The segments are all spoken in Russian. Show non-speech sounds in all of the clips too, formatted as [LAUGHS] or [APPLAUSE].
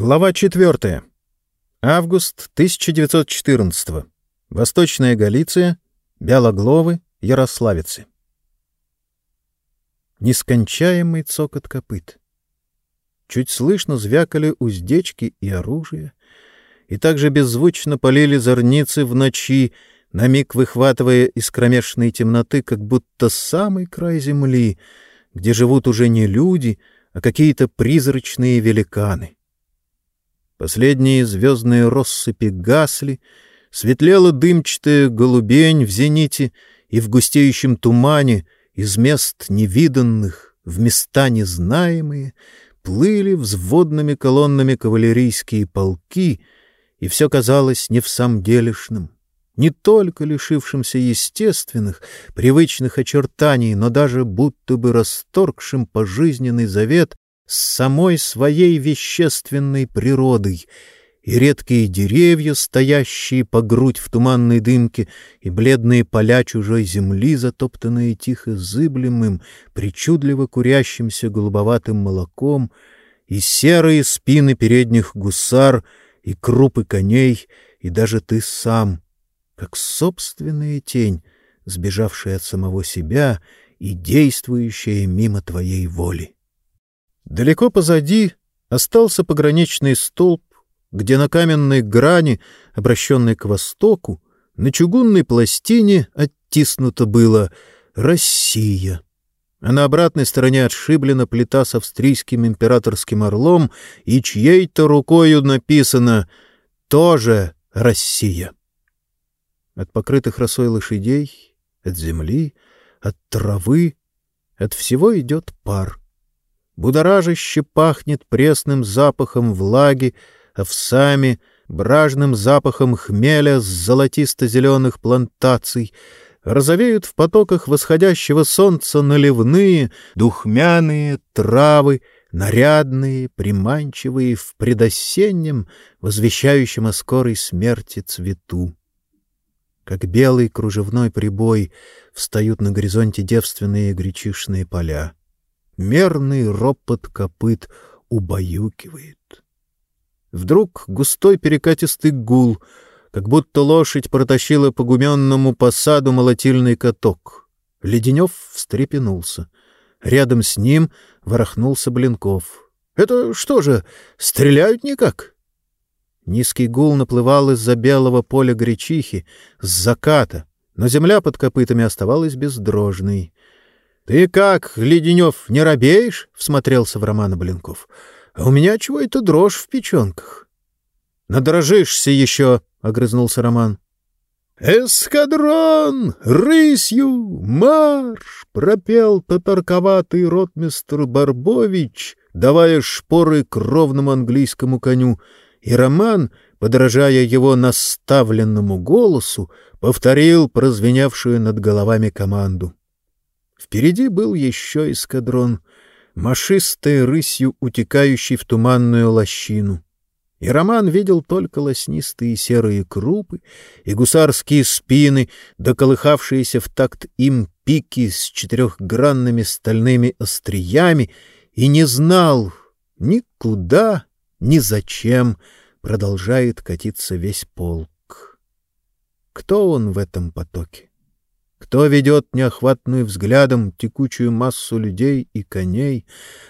Глава 4. Август 1914. Восточная Галиция, Бялогловы, Ярославицы. Нескончаемый цокот копыт. Чуть слышно звякали уздечки и оружие, и также беззвучно полили зорницы в ночи, на миг выхватывая из кромешной темноты, как будто самый край земли, где живут уже не люди, а какие-то призрачные великаны. Последние звездные россыпи гасли, светлела дымчатая голубень в зените и в густеющем тумане из мест невиданных в места незнаемые плыли взводными колоннами кавалерийские полки, и все казалось не в самом делешным, не только лишившимся естественных, привычных очертаний, но даже будто бы расторгшим пожизненный завет с самой своей вещественной природой, и редкие деревья, стоящие по грудь в туманной дымке, и бледные поля чужой земли, затоптанные тихо зыблемым, причудливо курящимся голубоватым молоком, и серые спины передних гусар, и крупы коней, и даже ты сам, как собственная тень, сбежавшая от самого себя и действующая мимо твоей воли. Далеко позади остался пограничный столб, где на каменной грани, обращенной к востоку, на чугунной пластине оттиснуто было «Россия». А на обратной стороне отшиблена плита с австрийским императорским орлом, и чьей-то рукою написано «Тоже Россия». От покрытых росой лошадей, от земли, от травы, от всего идет пар будоражище пахнет пресным запахом влаги, овсами, бражным запахом хмеля с золотисто-зеленых плантаций, розовеют в потоках восходящего солнца наливные, духмяные травы, нарядные, приманчивые в предосеннем, возвещающем о скорой смерти цвету. Как белый кружевной прибой встают на горизонте девственные гречишные поля мерный ропот копыт убаюкивает. Вдруг густой перекатистый гул, как будто лошадь протащила по гуменному посаду молотильный каток. Леденев встрепенулся. Рядом с ним ворохнулся Блинков. — Это что же, стреляют никак? Низкий гул наплывал из-за белого поля гречихи, с заката, но земля под копытами оставалась бездрожной. «Ты как, Леденев, не робеешь?» — всмотрелся в Романа Блинков. «А у меня чего это дрожь в печенках?» «Надрожишься еще!» — огрызнулся Роман. «Эскадрон! Рысью! Марш!» — пропел татарковатый ротмистр Барбович, давая шпоры кровному английскому коню, и Роман, подражая его наставленному голосу, повторил прозвенявшую над головами команду. Впереди был еще эскадрон, машистой рысью утекающий в туманную лощину. И Роман видел только лоснистые серые крупы и гусарские спины, доколыхавшиеся в такт им пики с четырехгранными стальными остриями, и не знал никуда, ни зачем продолжает катиться весь полк. Кто он в этом потоке? Кто ведет неохватную взглядом текучую массу людей и коней,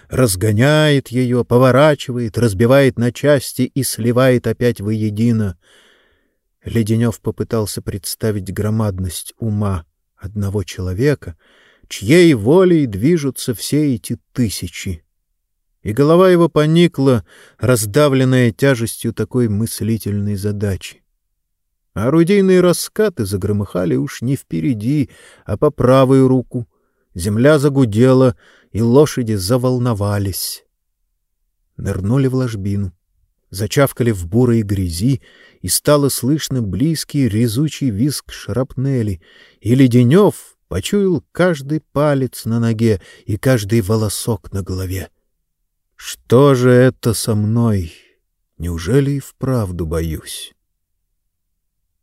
разгоняет ее, поворачивает, разбивает на части и сливает опять воедино? Леденев попытался представить громадность ума одного человека, чьей волей движутся все эти тысячи. И голова его поникла, раздавленная тяжестью такой мыслительной задачи. Орудийные раскаты загромыхали уж не впереди, а по правую руку. Земля загудела, и лошади заволновались. Нырнули в ложбину, зачавкали в бурой грязи, и стало слышно близкий резучий визг шрапнели, и Леденев почуял каждый палец на ноге и каждый волосок на голове. Что же это со мной? Неужели и вправду боюсь?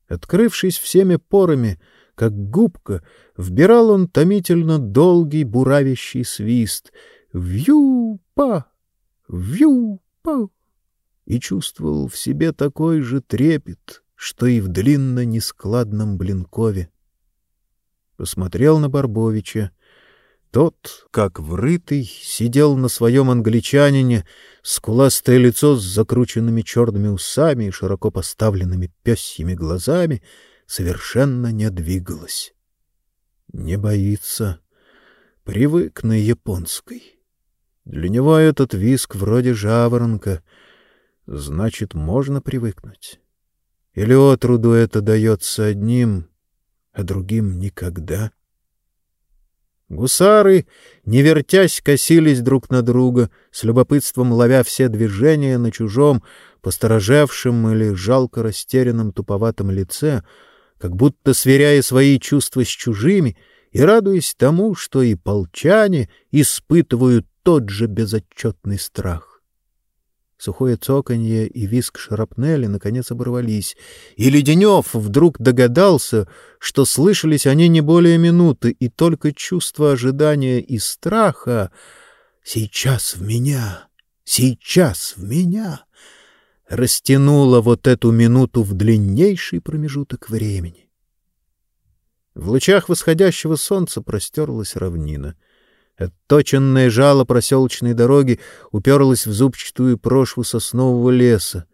Открывшись всеми порами, как губка, вбирал он томительно долгий буравящий свист. Вью-па! Вью-па! и чувствовал в себе такой же трепет, что и в длинно-нескладном Блинкове. Посмотрел на Барбовича. Тот, как врытый, сидел на своем англичанине, скуластое лицо с закрученными черными усами и широко поставленными пёсьими глазами совершенно не двигалось. Не боится. Привык на японской. Для него этот виск вроде жаворонка. Значит, можно привыкнуть. Или отруду это дается одним, а другим никогда. Гусары, не вертясь, косились друг на друга, с любопытством ловя все движения на чужом, посторожевшем или жалко растерянном туповатом лице, как будто сверяя свои чувства с чужими и радуясь тому, что и полчане испытывают тот же безотчетный страх. Сухое цоканье и виск шрапнели наконец оборвались, и Леденев вдруг догадался, что слышались они не более минуты, и только чувство ожидания и страха «Сейчас в меня! Сейчас в меня!» растянуло вот эту минуту в длиннейший промежуток времени. В лучах восходящего солнца простерлась равнина — Отточенное жало проселочной дороги уперлось в зубчатую прошву соснового леса.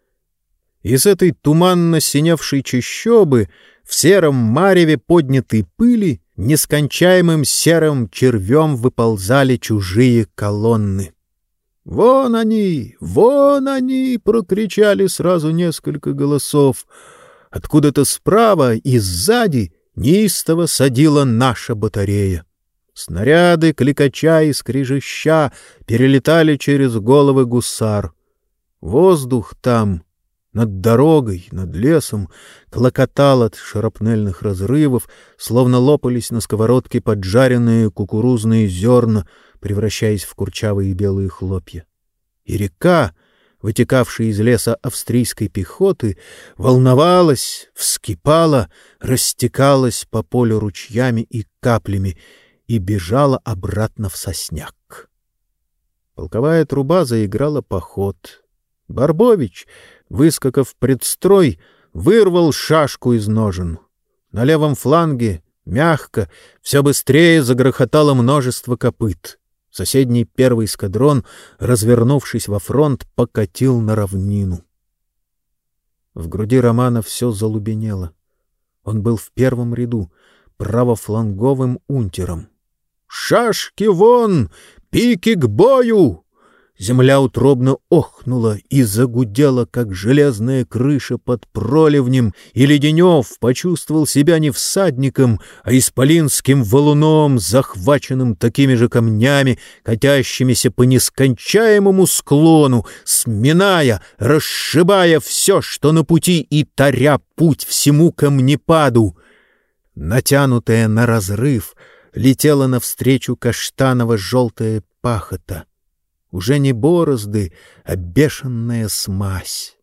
Из этой туманно синевшей чащобы в сером мареве поднятой пыли нескончаемым серым червем выползали чужие колонны. «Вон они! Вон они!» — прокричали сразу несколько голосов. Откуда-то справа и сзади неистово садила наша батарея. Снаряды, кликача и скрижища перелетали через головы гусар. Воздух там, над дорогой, над лесом, клокотал от шарапнельных разрывов, словно лопались на сковородке поджаренные кукурузные зерна, превращаясь в курчавые белые хлопья. И река, вытекавшая из леса австрийской пехоты, волновалась, вскипала, растекалась по полю ручьями и каплями, и бежала обратно в сосняк. Полковая труба заиграла поход. Барбович, выскакав предстрой, вырвал шашку из ножен. На левом фланге, мягко, все быстрее загрохотало множество копыт. Соседний первый эскадрон, развернувшись во фронт, покатил на равнину. В груди Романа все залубенело. Он был в первом ряду, правофланговым унтером. Шашки вон! Пики к бою!» Земля утробно охнула и загудела, как железная крыша под проливнем, и Леденев почувствовал себя не всадником, а исполинским валуном, захваченным такими же камнями, катящимися по нескончаемому склону, сминая, расшибая все, что на пути, и таря путь всему камнепаду. Натянутая на разрыв — летела навстречу каштаново-желтая пахота. Уже не борозды, а бешеная смазь.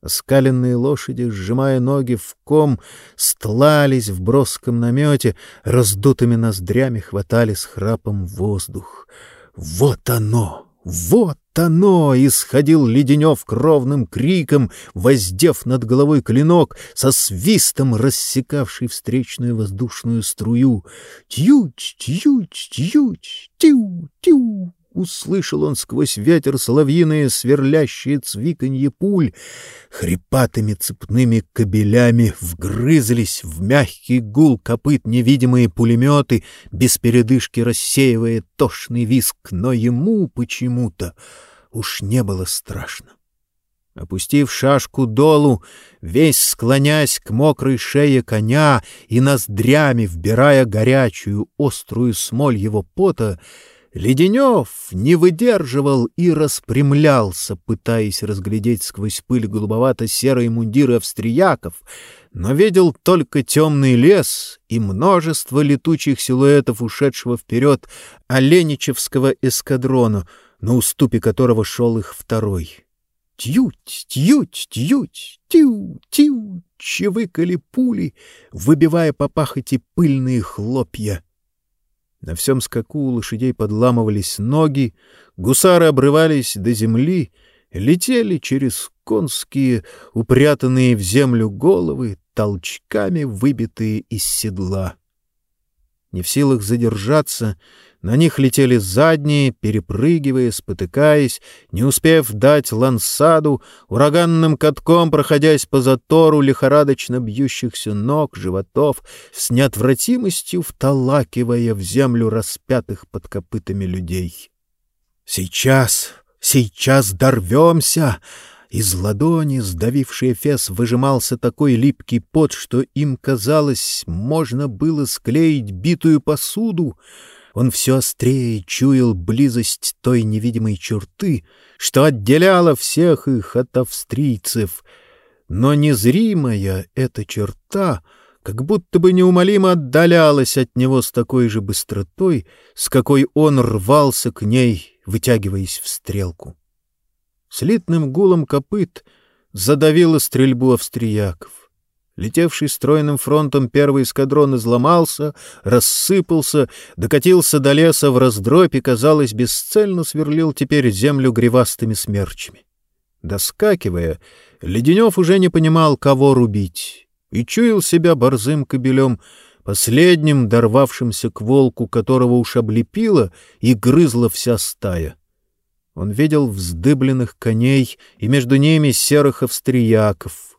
Оскаленные лошади, сжимая ноги в ком, стлались в броском намете, раздутыми ноздрями хватали с храпом воздух. Вот оно! Вот оно! Исходил Леденев кровным криком, воздев над головой клинок, со свистом рассекавший встречную воздушную струю. Тють, тють, тють, тю, тю. Услышал он сквозь ветер соловьиные сверлящие цвиканье пуль, хрипатыми цепными кабелями вгрызлись в мягкий гул копыт невидимые пулеметы, без передышки рассеивая тошный виск, но ему почему-то уж не было страшно. Опустив шашку долу, весь склонясь к мокрой шее коня и ноздрями вбирая горячую острую смоль его пота, Леденев не выдерживал и распрямлялся, пытаясь разглядеть сквозь пыль голубовато-серые мундиры австрияков, но видел только темный лес и множество летучих силуэтов ушедшего вперед Оленичевского эскадрона, на уступе которого шел их второй. Тють, тють, тють, тю, тю, чевыкали пули, выбивая по пахоте пыльные хлопья — на всем скаку у лошадей подламывались ноги, гусары обрывались до земли, летели через конские, упрятанные в землю головы, толчками выбитые из седла. Не в силах задержаться, на них летели задние, перепрыгивая, спотыкаясь, не успев дать лансаду, ураганным катком проходясь по затору лихорадочно бьющихся ног, животов, с неотвратимостью вталакивая в землю распятых под копытами людей. «Сейчас, сейчас дорвемся!» Из ладони, сдавивший фес, выжимался такой липкий пот, что им казалось, можно было склеить битую посуду. Он все острее чуял близость той невидимой черты, что отделяла всех их от австрийцев. Но незримая эта черта как будто бы неумолимо отдалялась от него с такой же быстротой, с какой он рвался к ней, вытягиваясь в стрелку слитным гулом копыт задавило стрельбу австрияков. Летевший стройным фронтом первый эскадрон изломался, рассыпался, докатился до леса в раздробь и, казалось, бесцельно сверлил теперь землю гривастыми смерчами. Доскакивая, Леденев уже не понимал, кого рубить, и чуял себя борзым кобелем, последним, дорвавшимся к волку, которого уж облепила и грызла вся стая. Он видел вздыбленных коней и между ними серых австрияков.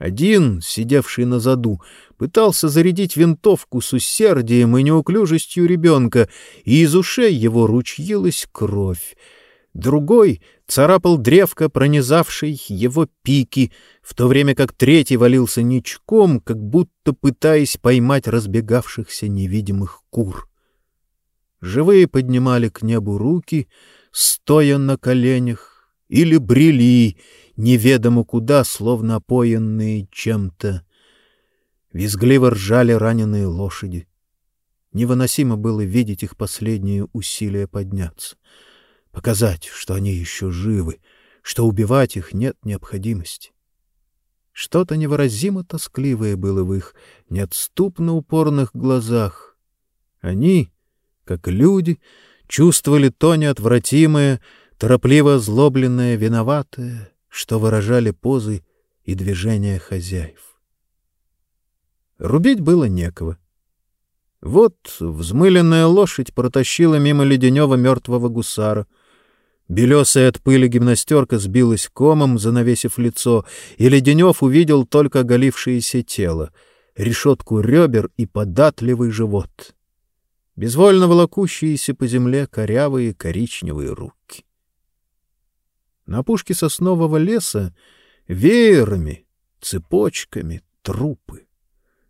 Один, сидевший на заду, пытался зарядить винтовку с усердием и неуклюжестью ребенка, и из ушей его ручьилась кровь. Другой царапал древко, пронизавшей его пики, в то время как третий валился ничком, как будто пытаясь поймать разбегавшихся невидимых кур. Живые поднимали к небу руки — стоя на коленях, или брели неведомо куда, словно опоенные чем-то. Визгливо ржали раненые лошади. Невыносимо было видеть их последние усилия подняться, показать, что они еще живы, что убивать их нет необходимости. Что-то невыразимо тоскливое было в их неотступно упорных глазах. Они, как люди, чувствовали то неотвратимое, торопливо озлобленное, виноватое, что выражали позы и движения хозяев. Рубить было некого. Вот взмыленная лошадь протащила мимо леденева мертвого гусара. Белесая от пыли гимнастерка сбилась комом, занавесив лицо, и Леденев увидел только оголившееся тело, решетку ребер и податливый живот безвольно волокущиеся по земле корявые коричневые руки. На пушке соснового леса веерами, цепочками трупы,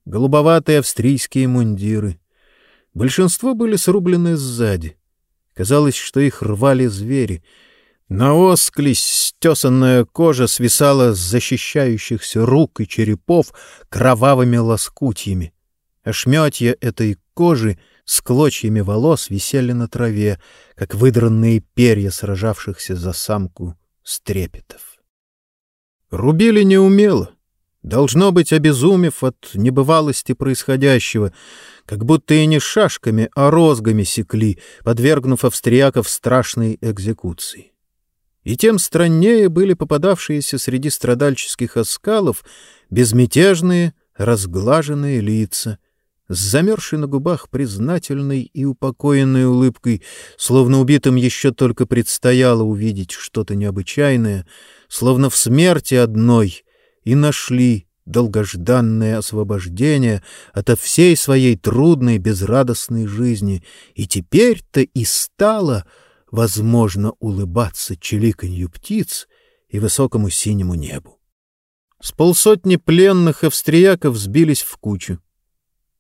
голубоватые австрийские мундиры. Большинство были срублены сзади. Казалось, что их рвали звери. Наосклись стесанная кожа свисала с защищающихся рук и черепов кровавыми лоскутьями. Ошметья этой кожи — с клочьями волос висели на траве, как выдранные перья сражавшихся за самку стрепетов. Рубили неумело, должно быть, обезумев от небывалости происходящего, как будто и не шашками, а розгами секли, подвергнув австрияков страшной экзекуции. И тем страннее были попадавшиеся среди страдальческих оскалов безмятежные, разглаженные лица — с замерзшей на губах признательной и упокоенной улыбкой, словно убитым еще только предстояло увидеть что-то необычайное, словно в смерти одной, и нашли долгожданное освобождение ото всей своей трудной, безрадостной жизни, и теперь-то и стало возможно улыбаться чиликанью птиц и высокому синему небу. С полсотни пленных австрияков сбились в кучу.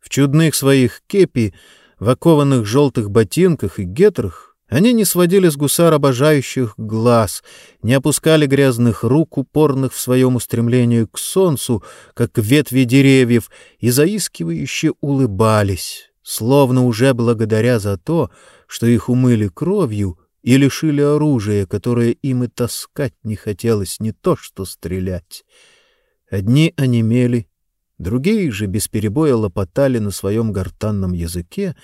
В чудных своих кепи, в окованных желтых ботинках и гетрах они не сводили с гусар обожающих глаз, не опускали грязных рук, упорных в своем устремлении к солнцу, как ветви деревьев, и заискивающе улыбались, словно уже благодаря за то, что их умыли кровью и лишили оружия, которое им и таскать не хотелось, не то что стрелять. Одни онемели, Другие же без перебоя лопотали на своем гортанном языке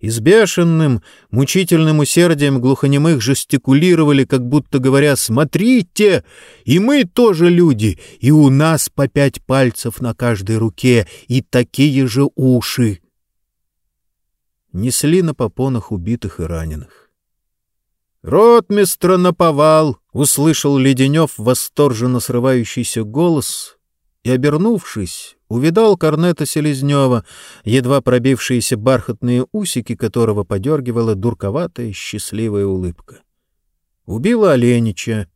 и с бешеным, мучительным усердием глухонемых жестикулировали, как будто говоря «Смотрите! И мы тоже люди, и у нас по пять пальцев на каждой руке, и такие же уши!» Несли на попонах убитых и раненых. «Ротмистра наповал!» — услышал Леденев восторженно срывающийся голос и, обернувшись, увидал корнета Селезнева, едва пробившиеся бархатные усики которого подергивала дурковатая счастливая улыбка. Убила Оленича,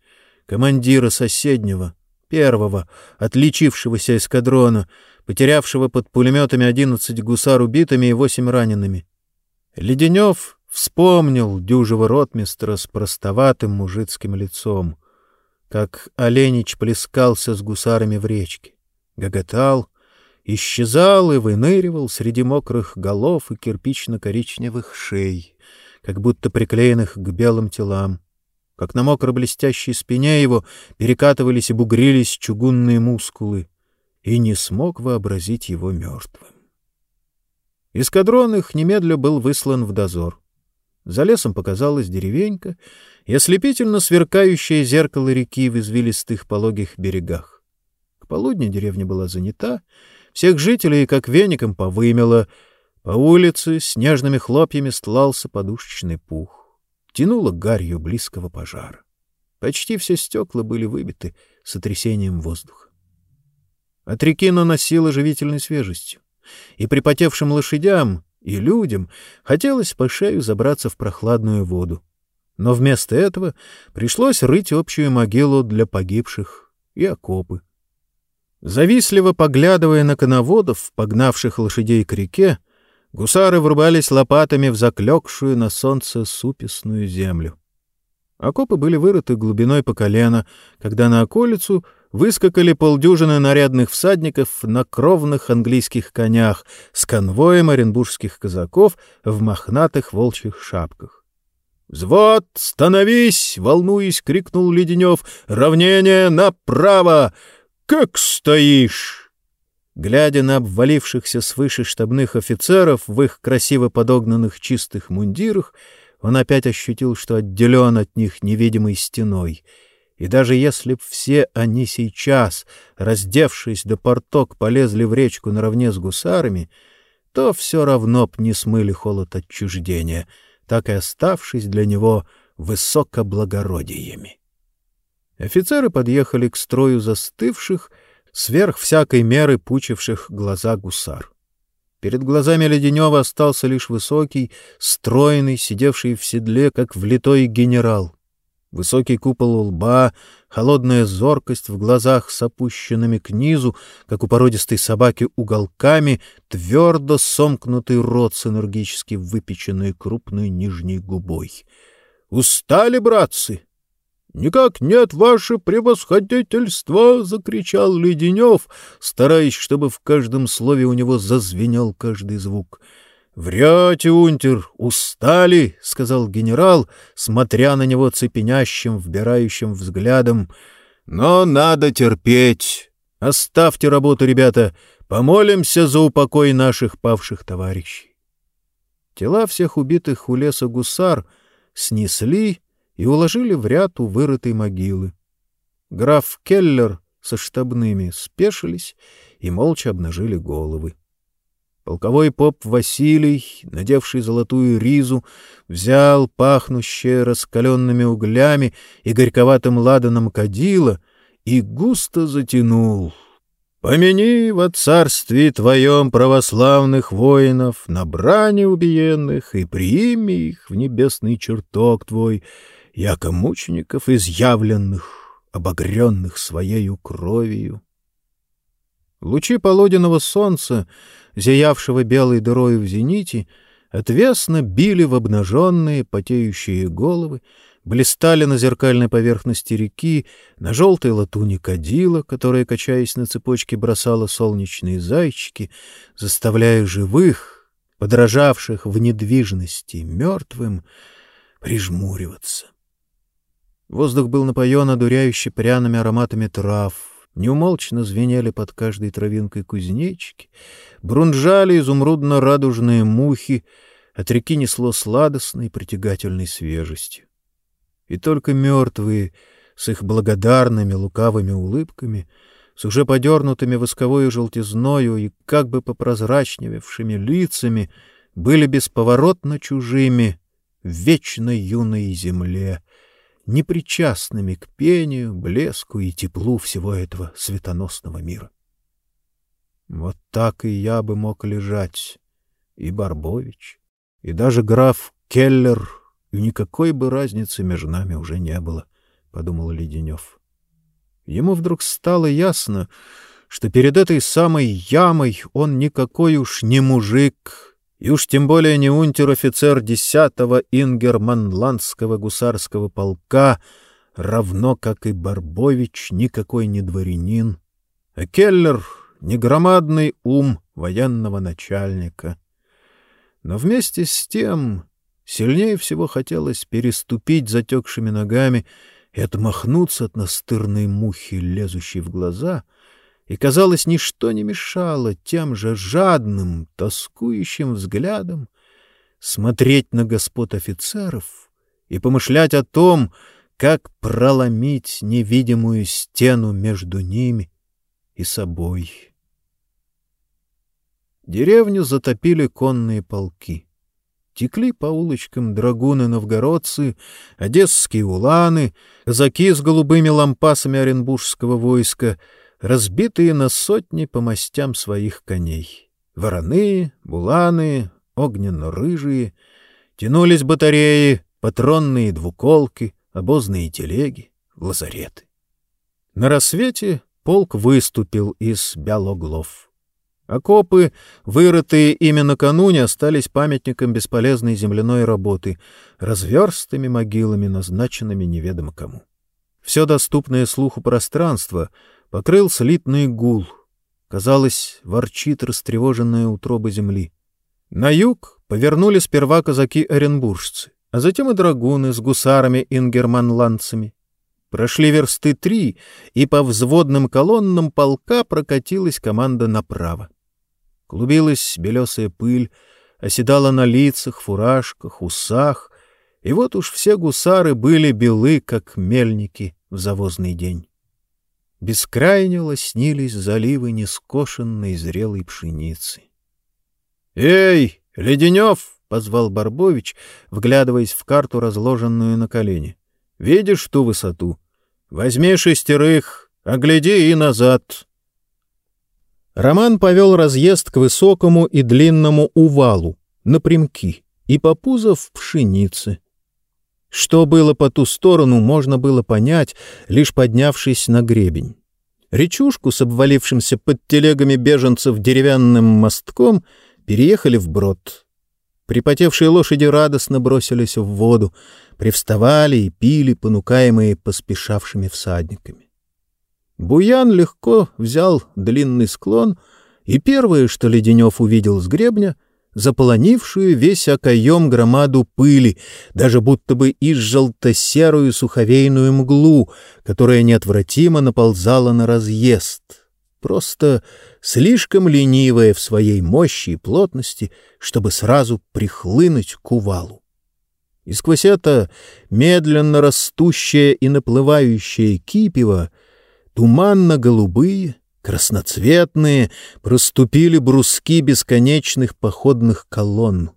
командира соседнего, первого, отличившегося эскадрона, потерявшего под пулеметами одиннадцать гусар убитыми и восемь ранеными. Леденев вспомнил дюжего ротмистра с простоватым мужицким лицом, как Оленич плескался с гусарами в речке, гоготал, исчезал и выныривал среди мокрых голов и кирпично-коричневых шей, как будто приклеенных к белым телам, как на мокро-блестящей спине его перекатывались и бугрились чугунные мускулы, и не смог вообразить его мертвым. Эскадрон их немедля был выслан в дозор. За лесом показалась деревенька и ослепительно сверкающее зеркало реки в извилистых пологих берегах. К полудню деревня была занята, всех жителей как веником повымело. По улице снежными хлопьями стлался подушечный пух. Тянуло гарью близкого пожара. Почти все стекла были выбиты сотрясением воздуха. От реки наносило живительной свежестью, и припотевшим лошадям и людям хотелось по шею забраться в прохладную воду. Но вместо этого пришлось рыть общую могилу для погибших и окопы. Завистливо поглядывая на коноводов, погнавших лошадей к реке, гусары врубались лопатами в заклёкшую на солнце супесную землю. Окопы были вырыты глубиной по колено, когда на околицу выскакали полдюжины нарядных всадников на кровных английских конях с конвоем оренбургских казаков в мохнатых волчьих шапках. «Взвод, становись!» — волнуясь, крикнул Леденев. «Равнение направо! Как стоишь!» Глядя на обвалившихся свыше штабных офицеров в их красиво подогнанных чистых мундирах, он опять ощутил, что отделен от них невидимой стеной. И даже если б все они сейчас, раздевшись до порток, полезли в речку наравне с гусарами, то все равно б не смыли холод отчуждения, так и оставшись для него высокоблагородиями. Офицеры подъехали к строю застывших, сверх всякой меры пучивших глаза гусар. Перед глазами Леденева остался лишь высокий, стройный, сидевший в седле, как влитой генерал. Высокий купол у лба, холодная зоркость в глазах с опущенными к низу, как у породистой собаки уголками, твердо сомкнутый рот с энергически выпеченной крупной нижней губой. «Устали, братцы? «Никак нет, ваше превосходительство!» — закричал Леденев, стараясь, чтобы в каждом слове у него зазвенел каждый звук. «Врете, унтер, устали!» — сказал генерал, смотря на него цепенящим, вбирающим взглядом. «Но надо терпеть. Оставьте работу, ребята. Помолимся за упокой наших павших товарищей». Тела всех убитых у леса гусар снесли и уложили в ряд у вырытой могилы. Граф Келлер со штабными спешились и молча обнажили головы. Полковой поп Василий, надевший золотую ризу, взял пахнущее раскаленными углями и горьковатым ладаном кадила и густо затянул. «Помяни во царстве твоем православных воинов, на брани убиенных, и прими их в небесный чертог твой, яко мучеников изъявленных, обогренных своею кровью. Лучи полуденного солнца, зиявшего белой дырой в зените, отвесно били в обнаженные потеющие головы, блистали на зеркальной поверхности реки, на желтой латуни кадила, которая, качаясь на цепочке, бросала солнечные зайчики, заставляя живых, подражавших в недвижности мертвым, прижмуриваться. Воздух был напоен одуряюще пряными ароматами трав. Неумолчно звенели под каждой травинкой кузнечики, брунжали изумрудно-радужные мухи, от реки несло сладостной притягательной свежестью. И только мертвые с их благодарными лукавыми улыбками, с уже подернутыми восковой желтизною и как бы попрозрачневевшими лицами, были бесповоротно чужими в вечной юной земле, непричастными к пению, блеску и теплу всего этого светоносного мира. Вот так и я бы мог лежать, и Барбович, и даже граф Келлер, и никакой бы разницы между нами уже не было, — подумал Леденев. Ему вдруг стало ясно, что перед этой самой ямой он никакой уж не мужик, и уж тем более не унтер-офицер десятого ингерманландского гусарского полка, равно как и Барбович никакой не дворянин, а Келлер — не громадный ум военного начальника. Но вместе с тем сильнее всего хотелось переступить затекшими ногами и отмахнуться от настырной мухи, лезущей в глаза — и, казалось, ничто не мешало тем же жадным, тоскующим взглядом смотреть на господ офицеров и помышлять о том, как проломить невидимую стену между ними и собой. Деревню затопили конные полки. Текли по улочкам драгуны-новгородцы, одесские уланы, казаки с голубыми лампасами оренбургского войска — разбитые на сотни по мастям своих коней. Вороны, буланы, огненно-рыжие, тянулись батареи, патронные двуколки, обозные телеги, лазареты. На рассвете полк выступил из Бялоглов. Окопы, вырытые ими накануне, остались памятником бесполезной земляной работы, разверстыми могилами, назначенными неведомо кому. Все доступное слуху пространство — покрыл слитный гул. Казалось, ворчит растревоженная утроба земли. На юг повернули сперва казаки-оренбуржцы, а затем и драгуны с гусарами-ингерманландцами. Прошли версты три, и по взводным колоннам полка прокатилась команда направо. Клубилась белесая пыль, оседала на лицах, фуражках, усах, и вот уж все гусары были белы, как мельники в завозный день. Бескрайне лоснились заливы нескошенной зрелой пшеницы. «Эй, Леденев!» — позвал Барбович, вглядываясь в карту, разложенную на колени. «Видишь ту высоту? Возьми шестерых, огляди и назад». Роман повел разъезд к высокому и длинному увалу, напрямки, и по пузов пшеницы — что было по ту сторону, можно было понять, лишь поднявшись на гребень. Речушку с обвалившимся под телегами беженцев деревянным мостком переехали вброд. Припотевшие лошади радостно бросились в воду, привставали и пили, понукаемые поспешавшими всадниками. Буян легко взял длинный склон, и первое, что Леденев увидел с гребня — заполонившую весь окоем громаду пыли, даже будто бы и желто-серую суховейную мглу, которая неотвратимо наползала на разъезд, просто слишком ленивая в своей мощи и плотности, чтобы сразу прихлынуть к увалу. И сквозь это медленно растущее и наплывающее кипево туманно-голубые — Красноцветные проступили бруски бесконечных походных колонн.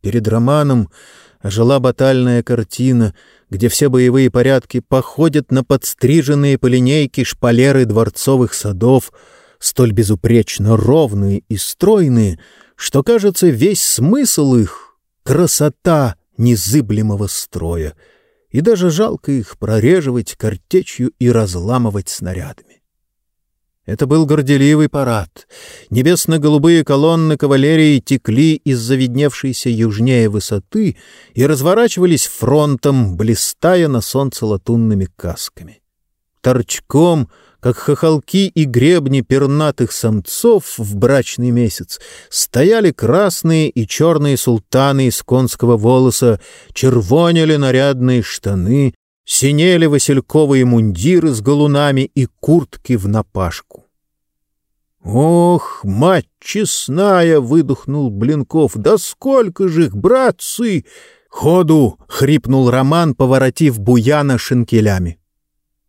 Перед романом ожила батальная картина, где все боевые порядки походят на подстриженные по линейке шпалеры дворцовых садов, столь безупречно ровные и стройные, что, кажется, весь смысл их — красота незыблемого строя, и даже жалко их прореживать картечью и разламывать снарядами. Это был горделивый парад. Небесно-голубые колонны кавалерии текли из заведневшейся южнее высоты и разворачивались фронтом, блистая на солнце латунными касками. Торчком, как хохолки и гребни пернатых самцов в брачный месяц, стояли красные и черные султаны из конского волоса, червонили нарядные штаны, синели васильковые мундиры с галунами и куртки в напашку. «Ох, мать честная!» — выдохнул Блинков. «Да сколько же их, братцы!» «Ходу!» — хрипнул Роман, поворотив буяна шинкелями.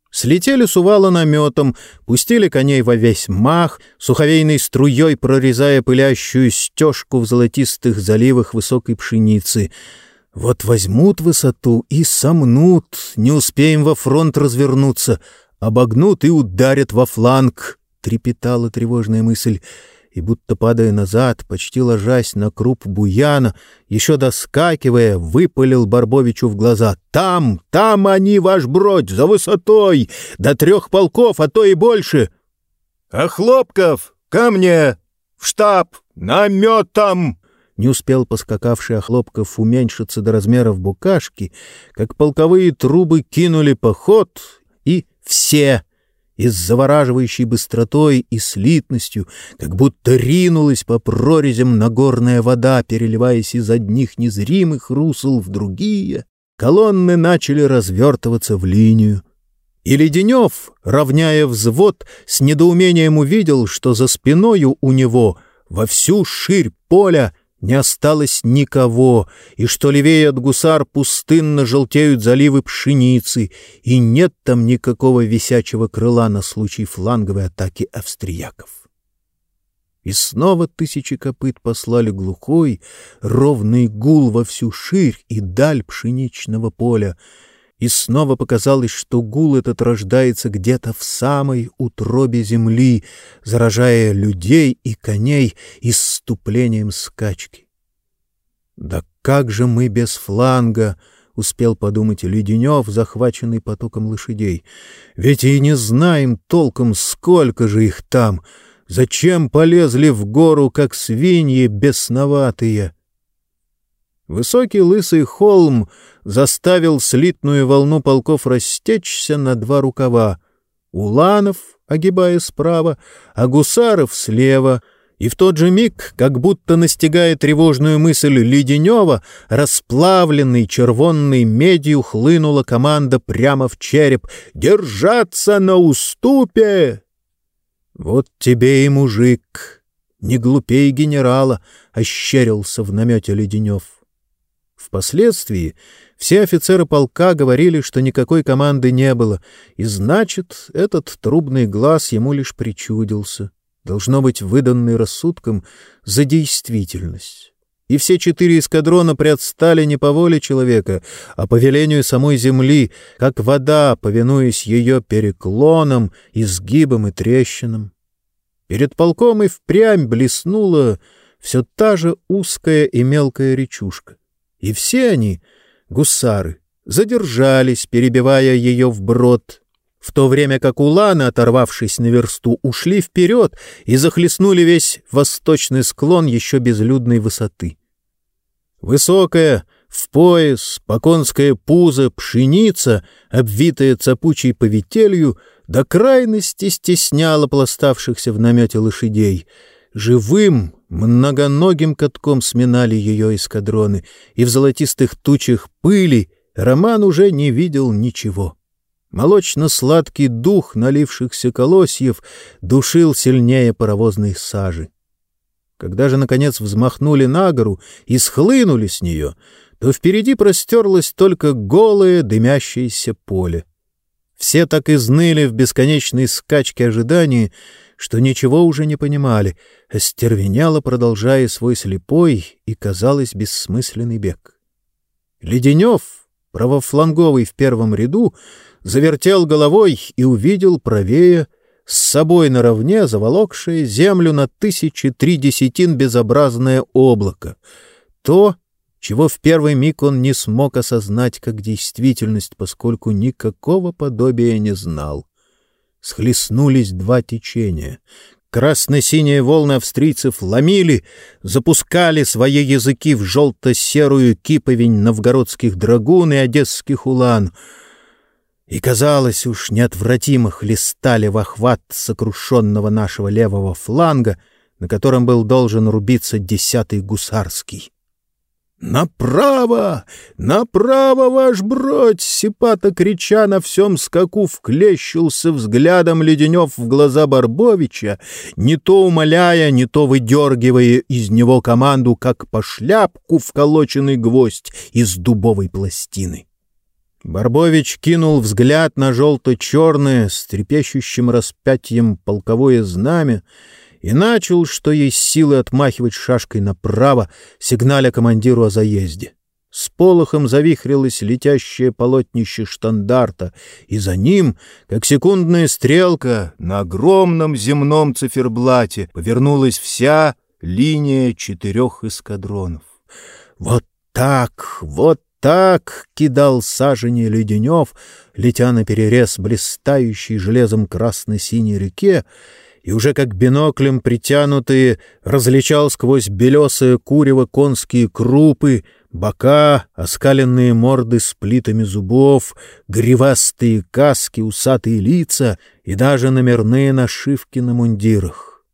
Слетели с увала наметом, пустили коней во весь мах, суховейной струей прорезая пылящую стежку в золотистых заливах высокой пшеницы. Вот возьмут высоту и сомнут, не успеем во фронт развернуться, обогнут и ударят во фланг, — трепетала тревожная мысль — и, будто падая назад, почти ложась на круп буяна, еще доскакивая, выпалил Барбовичу в глаза. «Там, там они, ваш бродь, за высотой! До трех полков, а то и больше!» «А Хлопков, ко мне! В штаб! Наметом!» Не успел поскакавший Охлопков уменьшиться до размеров букашки, как полковые трубы кинули поход, и все — и с завораживающей быстротой и слитностью, как будто ринулась по прорезям нагорная вода, переливаясь из одних незримых русел в другие, колонны начали развертываться в линию. И Леденев, равняя взвод, с недоумением увидел, что за спиною у него во всю ширь поля не осталось никого, и что левее от гусар пустынно желтеют заливы пшеницы, и нет там никакого висячего крыла на случай фланговой атаки австрияков. И снова тысячи копыт послали глухой, ровный гул во всю ширь и даль пшеничного поля, и снова показалось, что гул этот рождается где-то в самой утробе земли, заражая людей и коней исступлением скачки. «Да как же мы без фланга!» — успел подумать Леденев, захваченный потоком лошадей. «Ведь и не знаем толком, сколько же их там! Зачем полезли в гору, как свиньи бесноватые?» Высокий лысый холм заставил слитную волну полков растечься на два рукава. Уланов, огибая справа, а Гусаров слева — и в тот же миг, как будто настигая тревожную мысль Леденева, расплавленный червонной медью хлынула команда прямо в череп «Держаться на уступе!» «Вот тебе и мужик! Не глупей генерала!» — ощерился в намете Леденев. Впоследствии все офицеры полка говорили, что никакой команды не было, и значит, этот трубный глаз ему лишь причудился, должно быть выданный рассудком за действительность. И все четыре эскадрона предстали не по воле человека, а по велению самой земли, как вода, повинуясь ее переклонам, изгибам и трещинам. Перед полком и впрямь блеснула все та же узкая и мелкая речушка. И все они, гусары, задержались, перебивая ее вброд, в то время как уланы, оторвавшись на версту, ушли вперед и захлестнули весь восточный склон еще безлюдной высоты. Высокая, в пояс, поконская пузо, пшеница, обвитая цапучей повителью, до крайности стесняла пластавшихся в намете лошадей — Живым, многоногим катком сминали ее эскадроны, и в золотистых тучах пыли Роман уже не видел ничего. Молочно-сладкий дух налившихся колосьев душил сильнее паровозной сажи. Когда же, наконец, взмахнули на гору и схлынули с нее, то впереди простерлось только голое дымящееся поле. Все так изныли в бесконечной скачке ожидания, что ничего уже не понимали, остервеняло продолжая свой слепой и, казалось, бессмысленный бег. Леденев, правофланговый в первом ряду, завертел головой и увидел правее, с собой наравне заволокшее землю на тысячи три десятин безобразное облако. То, чего в первый миг он не смог осознать как действительность, поскольку никакого подобия не знал схлестнулись два течения. Красно-синие волны австрийцев ломили, запускали свои языки в желто-серую киповень новгородских драгун и одесских улан. И, казалось, уж неотвратимо хлестали в охват сокрушенного нашего левого фланга, на котором был должен рубиться десятый гусарский. «Направо! Направо, ваш бродь!» Сипата, крича на всем скаку, вклещился взглядом Леденев в глаза Барбовича, не то умоляя, не то выдергивая из него команду, как по шляпку вколоченный гвоздь из дубовой пластины. Барбович кинул взгляд на желто-черное с трепещущим распятием полковое знамя и начал, что есть силы, отмахивать шашкой направо, сигналя командиру о заезде. С полохом завихрилось летящее полотнище штандарта, и за ним, как секундная стрелка, на огромном земном циферблате повернулась вся линия четырех эскадронов. Вот так, вот так кидал сажение Леденев, летя на перерез блистающей железом красно-синей реке, и уже как биноклем притянутые различал сквозь белесое курево конские крупы, бока, оскаленные морды с плитами зубов, гривастые каски, усатые лица и даже номерные нашивки на мундирах.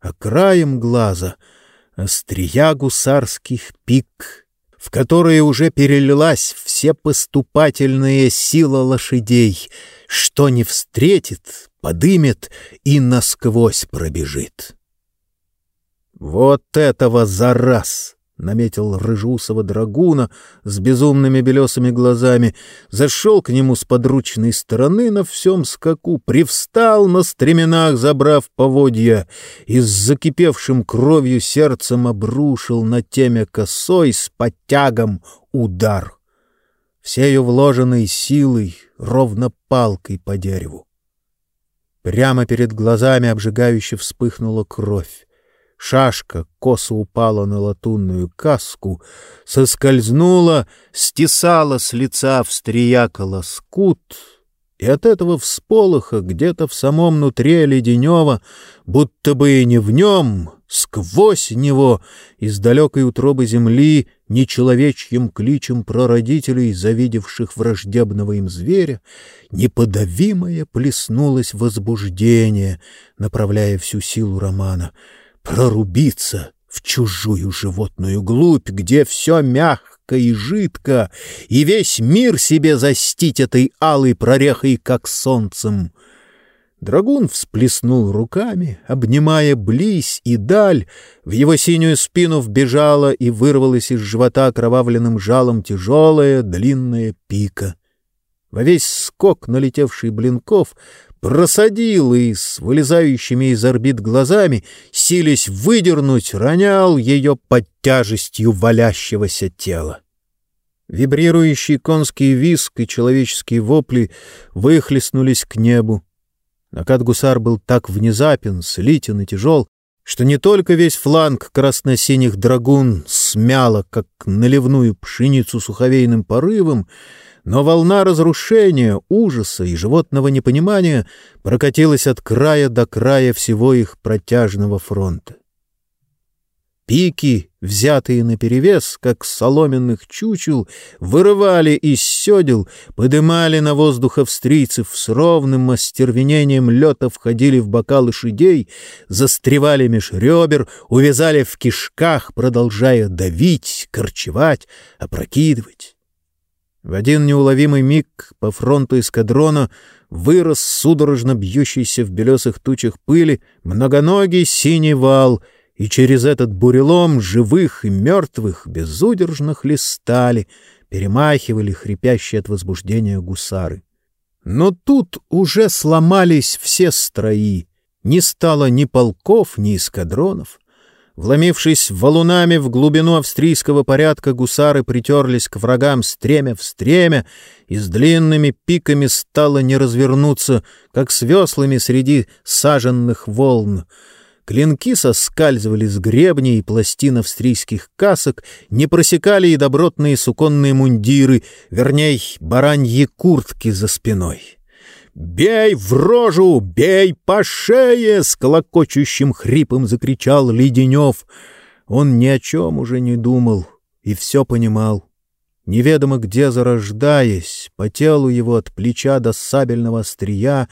А краем глаза — острия гусарских пик — в которые уже перелилась все поступательная сила лошадей, что не встретит, подымет и насквозь пробежит. Вот этого за раз! — наметил рыжусого драгуна с безумными белесыми глазами, зашел к нему с подручной стороны на всем скаку, привстал на стременах, забрав поводья, и с закипевшим кровью сердцем обрушил на теме косой с подтягом удар. Всею вложенной силой, ровно палкой по дереву. Прямо перед глазами обжигающе вспыхнула кровь. Шашка косо упала на латунную каску, соскользнула, стесала с лица встрияка лоскут, и от этого всполоха где-то в самом нутре Леденева, будто бы и не в нем, сквозь него, из далекой утробы земли, нечеловечьим кличем прародителей, завидевших враждебного им зверя, неподавимое плеснулось возбуждение, направляя всю силу романа — прорубиться в чужую животную глубь, где все мягко и жидко, и весь мир себе застить этой алой прорехой, как солнцем. Драгун всплеснул руками, обнимая близь и даль, в его синюю спину вбежала и вырвалась из живота кровавленным жалом тяжелая длинная пика. Во весь скок налетевший Блинков просадил и с вылезающими из орбит глазами, сились выдернуть, ронял ее под тяжестью валящегося тела. Вибрирующий конский виск и человеческие вопли выхлестнулись к небу. Накат гусар был так внезапен, слитен и тяжел, что не только весь фланг красно-синих драгун смяло, как наливную пшеницу суховейным порывом, но волна разрушения, ужаса и животного непонимания прокатилась от края до края всего их протяжного фронта. Пики, взятые наперевес, как соломенных чучел, вырывали из седел, подымали на воздух австрийцев с ровным остервенением лета входили в бока лошадей, застревали меж ребер, увязали в кишках, продолжая давить, корчевать, опрокидывать. В один неуловимый миг по фронту эскадрона вырос судорожно бьющийся в белесых тучах пыли многоногий синий вал, и через этот бурелом живых и мертвых безудержно хлестали, перемахивали хрипящие от возбуждения гусары. Но тут уже сломались все строи, не стало ни полков, ни эскадронов. Вломившись валунами в глубину австрийского порядка, гусары притерлись к врагам стремя в стремя, и с длинными пиками стало не развернуться, как с веслами среди саженных волн. Клинки соскальзывали с гребней и пластин австрийских касок, не просекали и добротные суконные мундиры, верней, бараньи куртки за спиной. «Бей в рожу! Бей по шее!» — с колокочущим хрипом закричал Леденев. Он ни о чем уже не думал и все понимал. Неведомо где зарождаясь, по телу его от плеча до сабельного острия,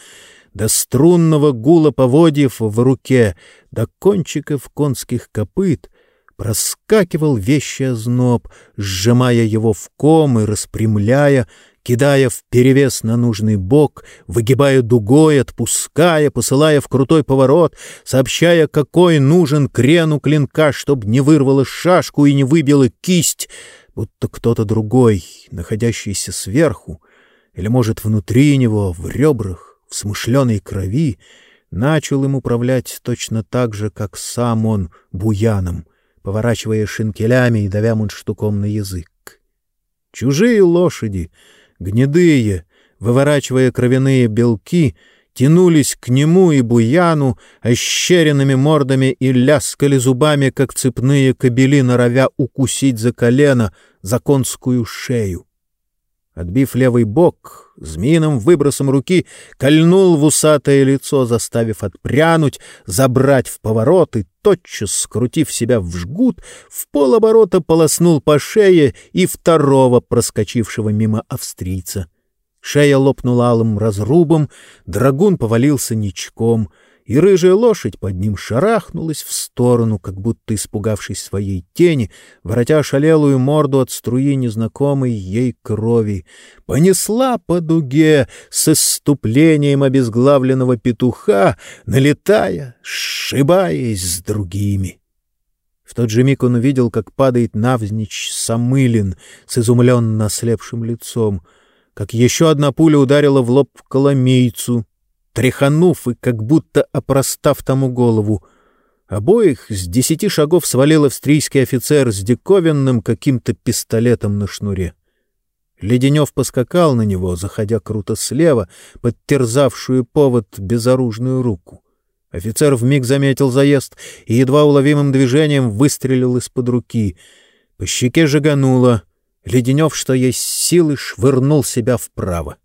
до струнного гула поводьев в руке, до кончиков конских копыт, проскакивал вещий озноб, сжимая его в ком и распрямляя, кидая в перевес на нужный бок, выгибая дугой, отпуская, посылая в крутой поворот, сообщая, какой нужен крену клинка, чтобы не вырвало шашку и не выбило кисть, будто кто-то другой, находящийся сверху, или, может, внутри него, в ребрах, в смышленой крови, начал им управлять точно так же, как сам он буяном, поворачивая шинкелями и давя мундштуком на язык. Чужие лошади — гнедые, выворачивая кровяные белки, тянулись к нему и буяну ощеренными мордами и ляскали зубами, как цепные кобели, норовя укусить за колено, за конскую шею. Отбив левый бок, змеиным выбросом руки кольнул в усатое лицо, заставив отпрянуть, забрать в поворот и, тотчас скрутив себя в жгут, в полоборота полоснул по шее и второго проскочившего мимо австрийца. Шея лопнула алым разрубом, драгун повалился ничком — и рыжая лошадь под ним шарахнулась в сторону, как будто испугавшись своей тени, воротя шалелую морду от струи незнакомой ей крови, понесла по дуге с исступлением обезглавленного петуха, налетая, сшибаясь с другими. В тот же миг он увидел, как падает навзничь Самылин с изумленно ослепшим лицом, как еще одна пуля ударила в лоб коломейцу — тряханув и как будто опростав тому голову. Обоих с десяти шагов свалил австрийский офицер с диковинным каким-то пистолетом на шнуре. Леденев поскакал на него, заходя круто слева, подтерзавшую повод безоружную руку. Офицер вмиг заметил заезд и едва уловимым движением выстрелил из-под руки. По щеке жигануло. Леденев, что есть силы, швырнул себя вправо.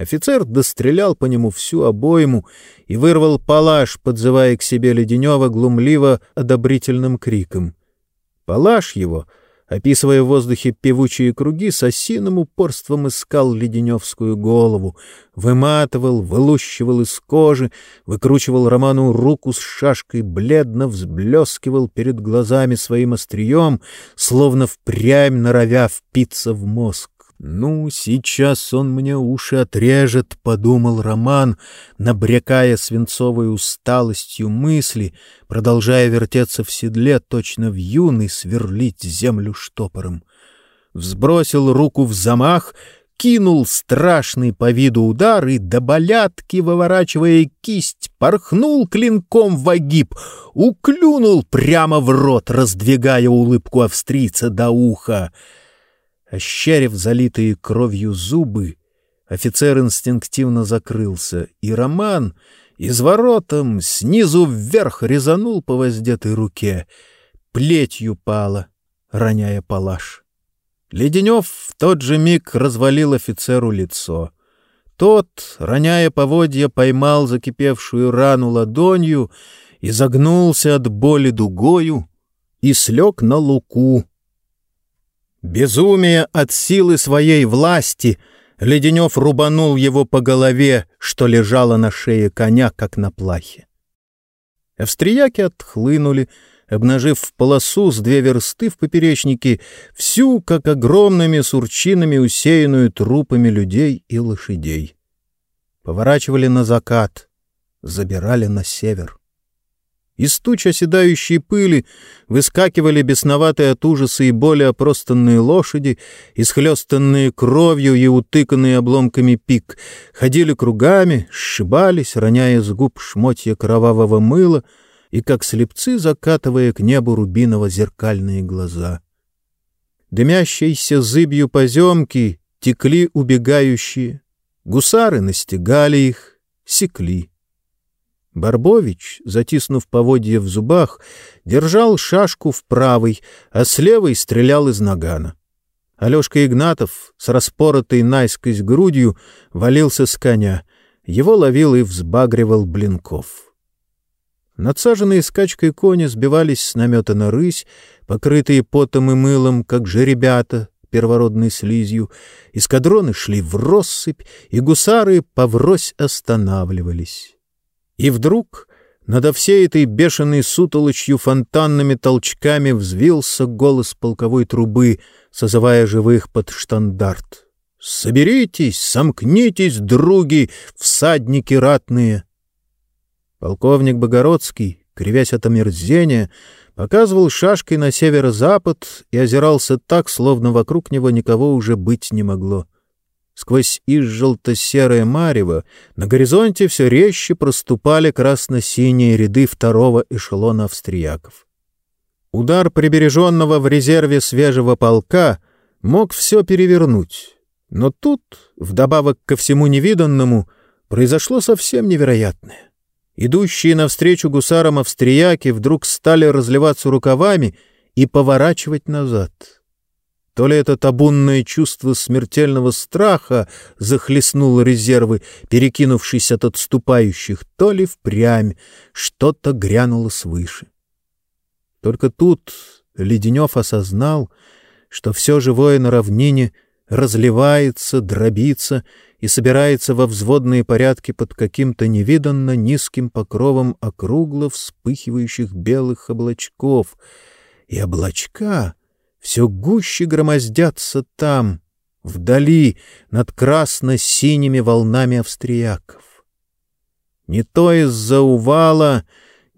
Офицер дострелял по нему всю обойму и вырвал палаш, подзывая к себе Леденева глумливо одобрительным криком. Палаш его, описывая в воздухе певучие круги, с осиным упорством искал Леденевскую голову, выматывал, вылущивал из кожи, выкручивал Роману руку с шашкой, бледно взблескивал перед глазами своим острием, словно впрямь норовя впиться в мозг. «Ну, сейчас он мне уши отрежет», — подумал Роман, набрекая свинцовой усталостью мысли, продолжая вертеться в седле, точно в юный сверлить землю штопором. Взбросил руку в замах, кинул страшный по виду удар и, до болятки выворачивая кисть, порхнул клинком в огиб, уклюнул прямо в рот, раздвигая улыбку австрийца до уха — Ощерив залитые кровью зубы, офицер инстинктивно закрылся, и Роман изворотом снизу вверх резанул по воздетой руке, плетью пала, роняя палаш. Леденев в тот же миг развалил офицеру лицо. Тот, роняя поводья, поймал закипевшую рану ладонью, изогнулся от боли дугою и слег на луку, Безумие от силы своей власти Леденев рубанул его по голове, что лежало на шее коня, как на плахе. Австрияки отхлынули, обнажив в полосу с две версты в поперечнике всю, как огромными сурчинами, усеянную трупами людей и лошадей. Поворачивали на закат, забирали на север. Из туч оседающей пыли выскакивали бесноватые от ужаса и боли опростанные лошади, исхлестанные кровью и утыканные обломками пик, ходили кругами, сшибались, роняя с губ шмотья кровавого мыла и, как слепцы, закатывая к небу рубиново-зеркальные глаза. Дымящиеся зыбью поземки текли убегающие, гусары настигали их, секли. Барбович, затиснув поводье в зубах, держал шашку в правой, а с левой стрелял из нагана. Алешка Игнатов с распоротой наискось грудью валился с коня. Его ловил и взбагривал Блинков. Надсаженные скачкой кони сбивались с намета на рысь, покрытые потом и мылом, как жеребята, первородной слизью, эскадроны шли в россыпь, и гусары поврось останавливались. И вдруг надо всей этой бешеной сутолочью фонтанными толчками взвился голос полковой трубы, созывая живых под штандарт. «Соберитесь, сомкнитесь, други, всадники ратные!» Полковник Богородский, кривясь от омерзения, показывал шашкой на северо-запад и озирался так, словно вокруг него никого уже быть не могло. Сквозь изжелто-серое марево на горизонте все резче проступали красно-синие ряды второго эшелона австрияков. Удар прибереженного в резерве свежего полка мог все перевернуть. Но тут, вдобавок ко всему невиданному, произошло совсем невероятное. Идущие навстречу гусарам австрияки вдруг стали разливаться рукавами и поворачивать назад — то ли это табунное чувство смертельного страха захлестнуло резервы, перекинувшись от отступающих, то ли впрямь что-то грянуло свыше. Только тут Леденев осознал, что все живое на равнине разливается, дробится и собирается во взводные порядки под каким-то невиданно низким покровом округло вспыхивающих белых облачков. И облачка все гуще громоздятся там, вдали, над красно-синими волнами австрияков. Не то из-за увала,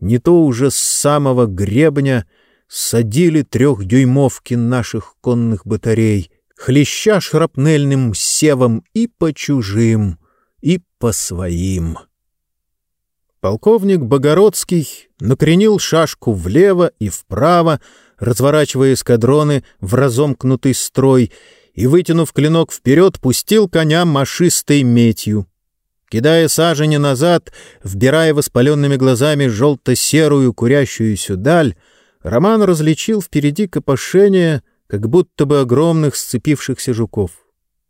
не то уже с самого гребня садили трехдюймовки наших конных батарей, хлеща шрапнельным севом и по чужим, и по своим. Полковник Богородский накренил шашку влево и вправо, разворачивая эскадроны в разомкнутый строй, и, вытянув клинок вперед, пустил коня машистой метью. Кидая сажени назад, вбирая воспаленными глазами желто-серую курящуюся даль, Роман различил впереди копошение, как будто бы огромных сцепившихся жуков.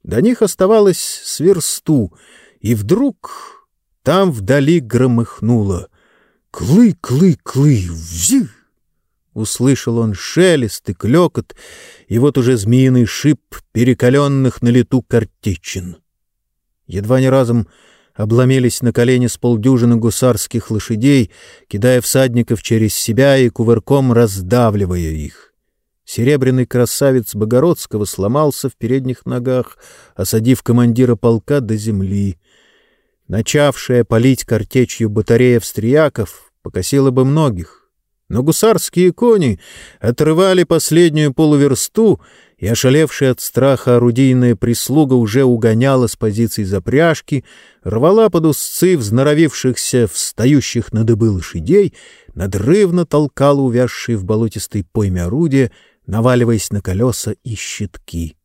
До них оставалось сверсту, и вдруг там вдали громыхнуло. «Клы, клы, клы, взих!» Услышал он шелест и клекот, и вот уже змеиный шип перекаленных на лету картичин. Едва не разом обломились на колени с полдюжины гусарских лошадей, кидая всадников через себя и кувырком раздавливая их. Серебряный красавец Богородского сломался в передних ногах, осадив командира полка до земли. Начавшая палить картечью батарея австрияков покосила бы многих но гусарские кони отрывали последнюю полуверсту, и ошалевшая от страха орудийная прислуга уже угоняла с позиций запряжки, рвала под узцы взноровившихся, встающих на дыбы лошадей, надрывно толкала увязшие в болотистой пойме орудия, наваливаясь на колеса и щитки.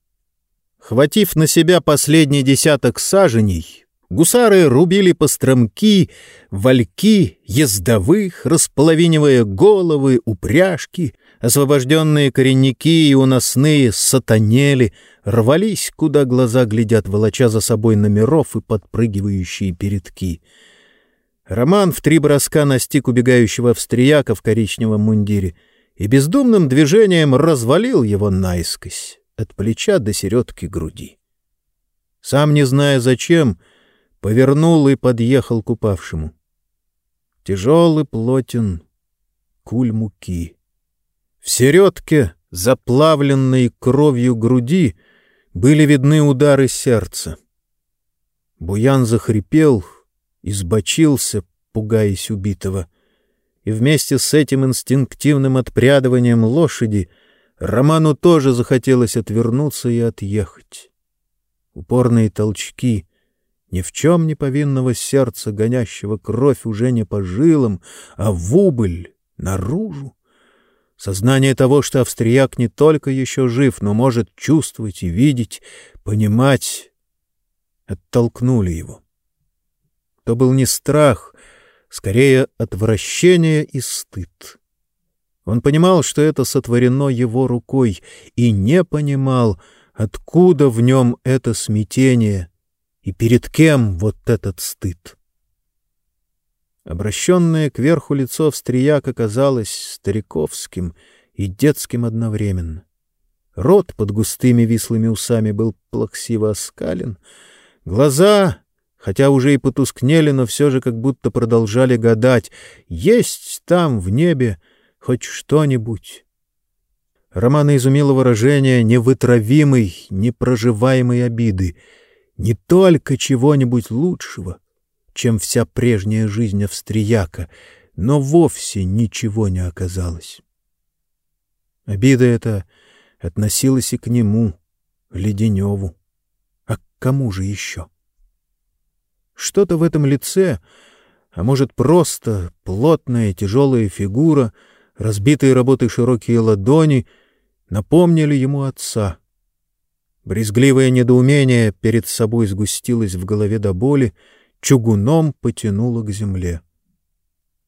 Хватив на себя последний десяток саженей, Гусары рубили постромки, вальки, ездовых, располовинивая головы, упряжки, освобожденные коренники и уносные сатанели рвались, куда глаза глядят, волоча за собой номеров и подпрыгивающие передки. Роман в три броска настиг убегающего австрияка в коричневом мундире и бездумным движением развалил его наискось, от плеча до середки груди. Сам не зная зачем, — повернул и подъехал к упавшему. Тяжелый плотен, куль муки. В середке, заплавленной кровью груди, были видны удары сердца. Буян захрипел, избочился, пугаясь убитого, и вместе с этим инстинктивным отпрядыванием лошади Роману тоже захотелось отвернуться и отъехать. Упорные толчки, ни в чем не повинного сердца, гонящего кровь уже не по жилам, а в убыль, наружу. Сознание того, что австрияк не только еще жив, но может чувствовать и видеть, понимать, оттолкнули его. То был не страх, скорее отвращение и стыд. Он понимал, что это сотворено его рукой, и не понимал, откуда в нем это смятение — и перед кем вот этот стыд? Обращенное кверху лицо встрияк оказалось стариковским и детским одновременно. Рот под густыми вислыми усами был плаксиво оскален, глаза, хотя уже и потускнели, но все же как будто продолжали гадать, есть там в небе хоть что-нибудь. Романа изумило выражение невытравимой, непроживаемой обиды, не только чего-нибудь лучшего, чем вся прежняя жизнь австрияка, но вовсе ничего не оказалось. Обида эта относилась и к нему, Леденеву. А к кому же еще? Что-то в этом лице, а может просто плотная тяжелая фигура, разбитые работой широкие ладони, напомнили ему отца. Брезгливое недоумение перед собой сгустилось в голове до боли, чугуном потянуло к земле.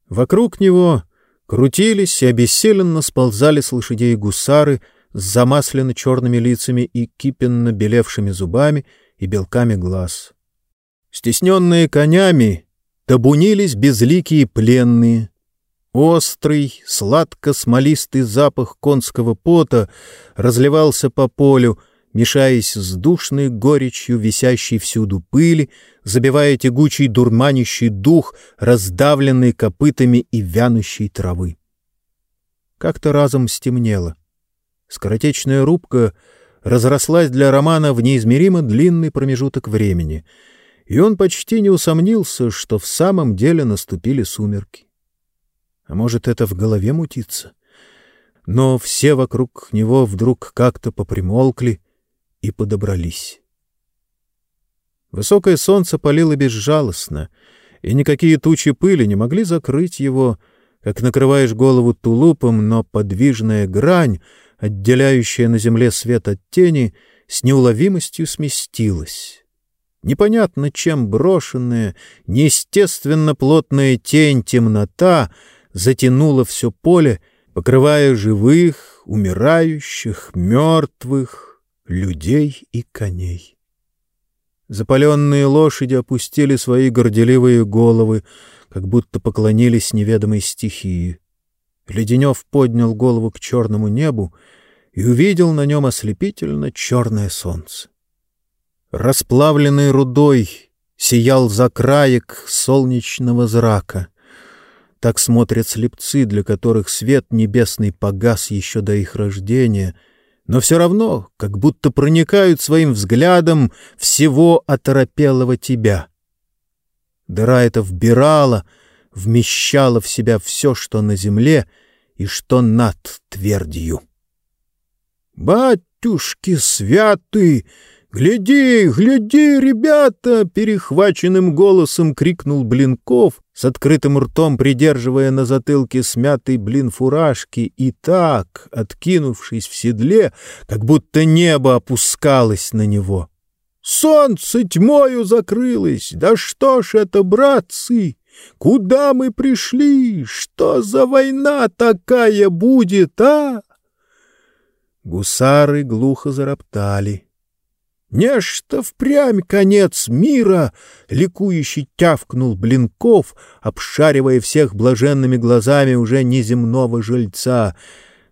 Вокруг него крутились и обессиленно сползали с лошадей гусары с замасленно черными лицами и кипенно белевшими зубами и белками глаз. Стесненные конями табунились безликие пленные. Острый, сладко-смолистый запах конского пота разливался по полю, мешаясь с душной горечью висящей всюду пыли, забивая тягучий дурманящий дух, раздавленный копытами и вянущей травы. Как-то разом стемнело. Скоротечная рубка разрослась для Романа в неизмеримо длинный промежуток времени, и он почти не усомнился, что в самом деле наступили сумерки. А может, это в голове мутится? Но все вокруг него вдруг как-то попримолкли и подобрались. Высокое солнце палило безжалостно, и никакие тучи пыли не могли закрыть его, как накрываешь голову тулупом, но подвижная грань — отделяющая на земле свет от тени, с неуловимостью сместилась. Непонятно чем брошенная, неестественно плотная тень темнота затянула все поле, покрывая живых, умирающих, мертвых, людей и коней. Запаленные лошади опустили свои горделивые головы, как будто поклонились неведомой стихии. Леденев поднял голову к черному небу и увидел на нем ослепительно черное солнце. Расплавленный рудой сиял закраек солнечного зрака. Так смотрят слепцы, для которых свет небесный погас еще до их рождения, но все равно как будто проникают своим взглядом всего оторопелого тебя. Дыра эта вбирала, вмещала в себя все, что на земле и что над твердью. «Батюшки святы! Гляди, гляди, ребята!» — перехваченным голосом крикнул Блинков, с открытым ртом придерживая на затылке смятый блин фуражки, и так, откинувшись в седле, как будто небо опускалось на него. «Солнце тьмою закрылось! Да что ж это, братцы!» Куда мы пришли? Что за война такая будет, а? Гусары глухо зароптали. «Нечто впрямь конец мира!» — ликующий тявкнул Блинков, обшаривая всех блаженными глазами уже неземного жильца.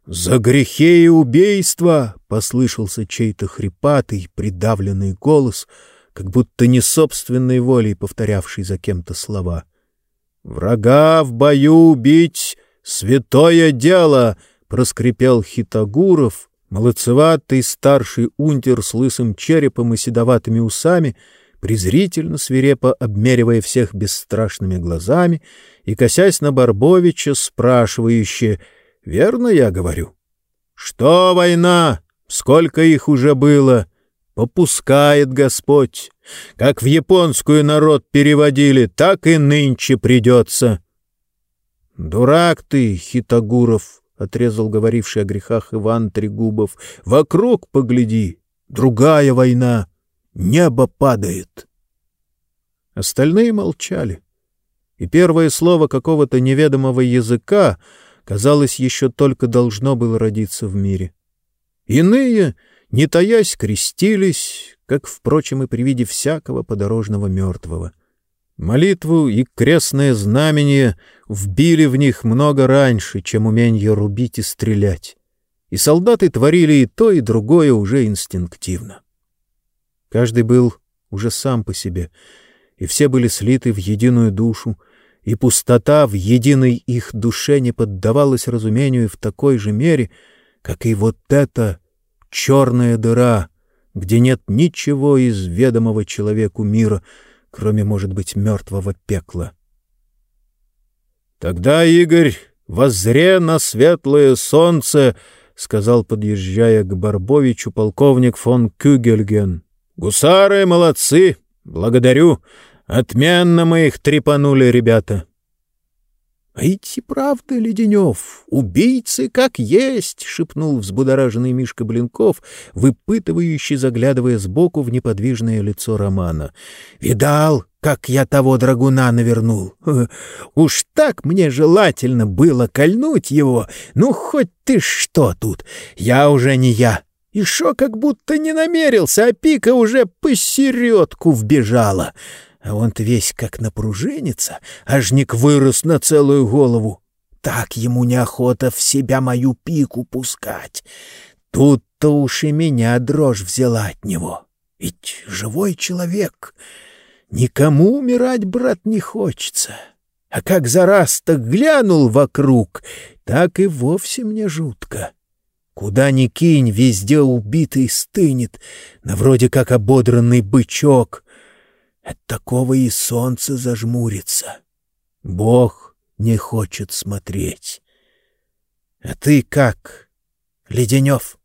«За грехи и убийства!» — послышался чей-то хрипатый, придавленный голос, как будто не собственной волей повторявший за кем-то слова — «Врага в бою убить — святое дело!» — проскрипел Хитагуров, молодцеватый старший унтер с лысым черепом и седоватыми усами, презрительно свирепо обмеривая всех бесстрашными глазами и косясь на Барбовича, спрашивающе «Верно я говорю?» «Что война? Сколько их уже было?» Попускает Господь. Как в японскую народ переводили, так и нынче придется. — Дурак ты, Хитагуров, — отрезал говоривший о грехах Иван Трегубов. — Вокруг погляди, другая война, небо падает. Остальные молчали, и первое слово какого-то неведомого языка, казалось, еще только должно было родиться в мире. Иные не таясь, крестились, как, впрочем, и при виде всякого подорожного мертвого. Молитву и крестное знамение вбили в них много раньше, чем умение рубить и стрелять. И солдаты творили и то, и другое уже инстинктивно. Каждый был уже сам по себе, и все были слиты в единую душу, и пустота в единой их душе не поддавалась разумению в такой же мере, как и вот эта черная дыра, где нет ничего из ведомого человеку мира, кроме, может быть, мертвого пекла. Тогда, Игорь, воззре на светлое солнце, — сказал, подъезжая к Барбовичу полковник фон Кюгельген. — Гусары молодцы! Благодарю! Отменно мы их трепанули, ребята! — А идти правда, Леденев, убийцы как есть! — шепнул взбудораженный Мишка Блинков, выпытывающий, заглядывая сбоку в неподвижное лицо Романа. — Видал, как я того драгуна навернул. [LAUGHS] Уж так мне желательно было кольнуть его. Ну, хоть ты что тут, я уже не я. И шо как будто не намерился, а пика уже посередку вбежала. А он-то весь как напружинится, ажник вырос на целую голову. Так ему неохота в себя мою пику пускать. Тут-то уж и меня дрожь взяла от него. Ведь живой человек. Никому умирать, брат, не хочется. А как за раз-то глянул вокруг, так и вовсе мне жутко. Куда ни кинь, везде убитый стынет, на вроде как ободранный бычок. От такого и солнце зажмурится. Бог не хочет смотреть. А ты как, Леденев?